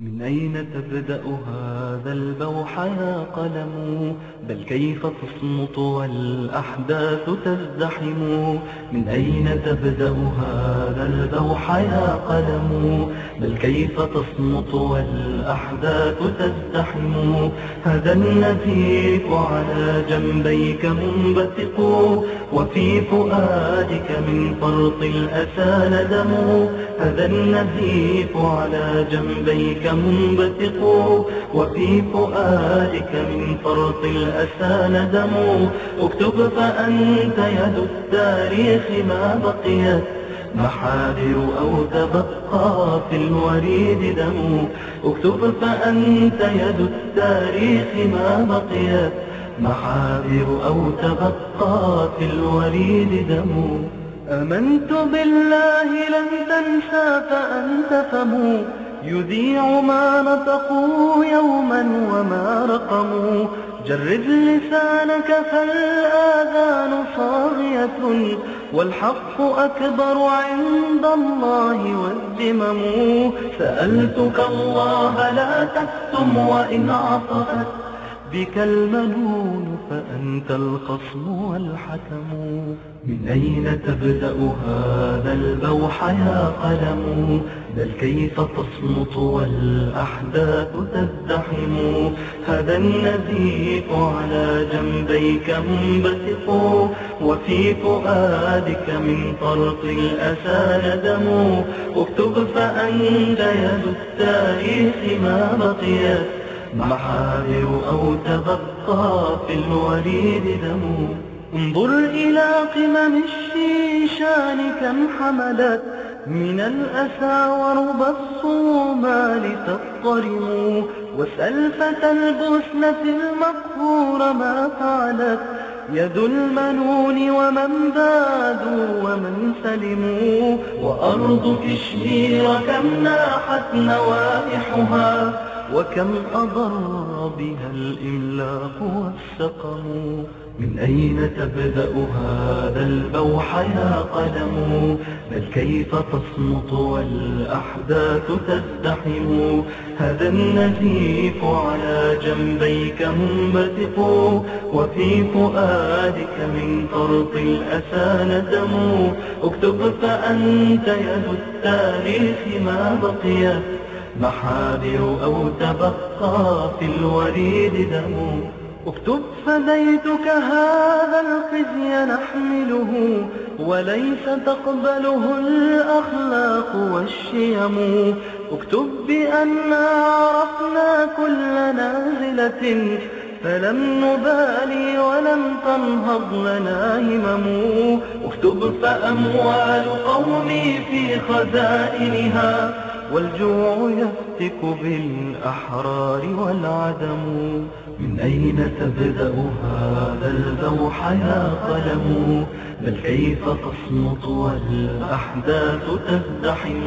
من أين تبدأ هذا البوح يا قلم؟ بل كيف تصمت والأحداث تزدحم؟ من أين تبدأ هذا البوح يا قلم؟ بل كيف تصمت والأحداث تزدحم؟ هذا النزيف على جنبيك منبثق وفي فؤادك من فرط الأسى ندم. هذا النزيف على جنبيك منبثق وفي فؤادك من فرط الأسى ندم اكتب فأنت يد التاريخ ما بقيت. محاذر أو تبقى في الوريد دم اكتب فأنت يد التاريخ ما بقيت. محاذر أو تبقى في الوريد دم أمنت بالله لن تنسى فأنت فمو. يذيع ما نطقوا يوما وما رقموا. جرد لسانك فالآذان صاغية والحق أكبر عند الله والذمم سألتك الله لا تكتم وإن عطفت. بك المنون فأنت الخصم والحكم. من أين تبدأ هذا البوح يا قلم؟ بل كيف تصمت والأحداث تزدحم؟ هذا النزيف على جنبيك منبثق وفي فؤادك من طرق الأسى ندم اكتب فأنت يد التاريخ ما بقيت. محاذر أو تبقى في الوريد دم. انظر إلى قمم الشيشان كم حملت من الأسى ورب الصومال تضطرم واسأل فتى البسنة المقهور ما فعلت. يد المنون ومن بادوا ومن سلموا. وأرض كشمير كم ناحت نوائحها. وكم أضر بها الإملاق والسقم من أين تبدأ هذا البوح يا قلم بل كيف تصمت والأحداث تزدحم؟ هذا النزيف على جنبيك منبثق وفي فؤادك من طرق الأسى ندم. اكتب فأنت يد التاريخ ما بقيت. محاذر أو تبقى في الوريد دم. اكتب فديتك هذا الخزي نحمله وليس تقبله الأخلاق والشيم. اكتب بأننا عرفنا كل نازلة فلم نبالي ولم تنهض لنا همم. اكتب فأموال قومي في خزائنها والجوع يفتك بالأحرار والعدم. من أين تبدأ هذا البوح يا قلم؟ بل كيف تصمت والأحداث تزدحم؟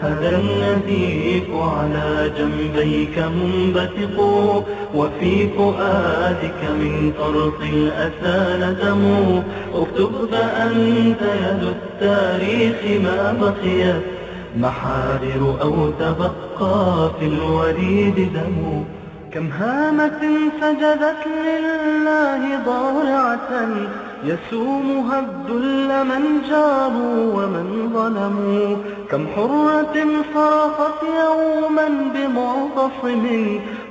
هذا النزيف على جنبيك منبثق وفي فؤادك من طرق الأسى ندم اكتب فأنت يد التاريخ ما بقيت. محارر أو تبقى في الوريد دم. كم هامة سجدت لله ضارعة يسومها الذل من جاروا ومن ظلموا. كم حرة صرخت يوما بمعتصم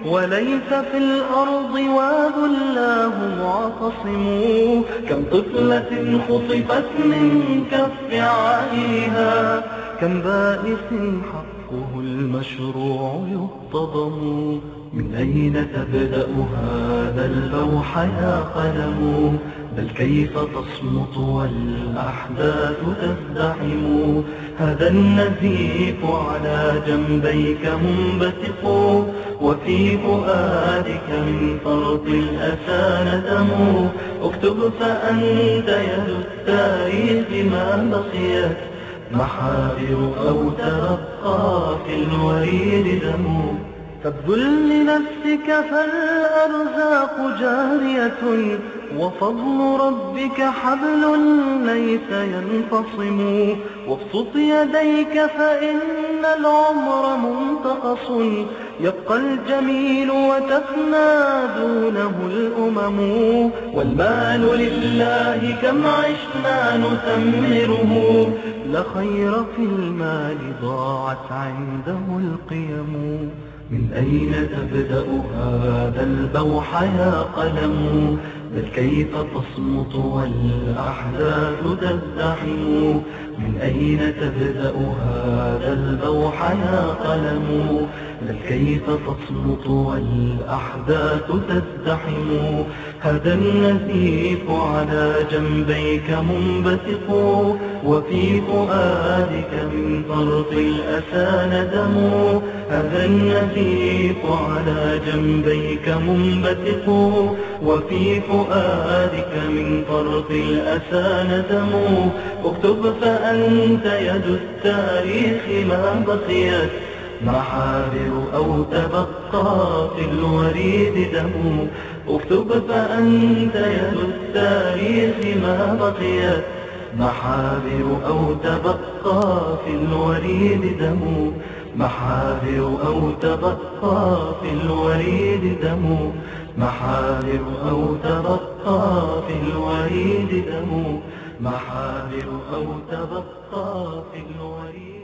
وليس في الأرض وذلاه معتصم كم طفلة خطفت من كف عائها كم بائس حقه المشروع يهتضم من أين تبدأ هذا البوح يا قلم؟ بل كيف تصمت والأحداث تزدحم؟ هذا النزيف على جنبيك منبثق وفي فؤادك من فرط الأسى ندم اكتب فأنت يد التاريخ ما بقيت. محابر أو ترقى في الوريد دم فابذل لنفسك فالأرزاق جارية وفضل ربك حبل ليس ينفصم. وابسط يديك فإن إن العمر منتقص. يبقى الجميل وتفنى دونه الأمم. والمال لله كم عشنا نثمره. لخير في المال ضاعت عنده القيم. من أين تبدأ هذا البوح يا قلم؟ بل كيف تصمت والأحداث تزدحم من أين تبدأ هذا البوح يا قلم؟ بل كيف تصمت والأحداث تزدحم هذا النزيف على جنبيك منبثق وفي فؤادك من فرط الأسى ندم هذا النزيف على جنبيك منبثق وفي فؤادك من فرط الأسى ندم. اكتب فأنت يد التاريخ ما بقيت. محابر أو تبقى في الوريد دم. اكتب فأنت يد التاريخ ما بقيت. محابر أو تبقى في الوريد دم. محابر أو تبقى في الوريد دم. محابر أو تبقى في الوريد دم. محابر أو تبقى في الوريد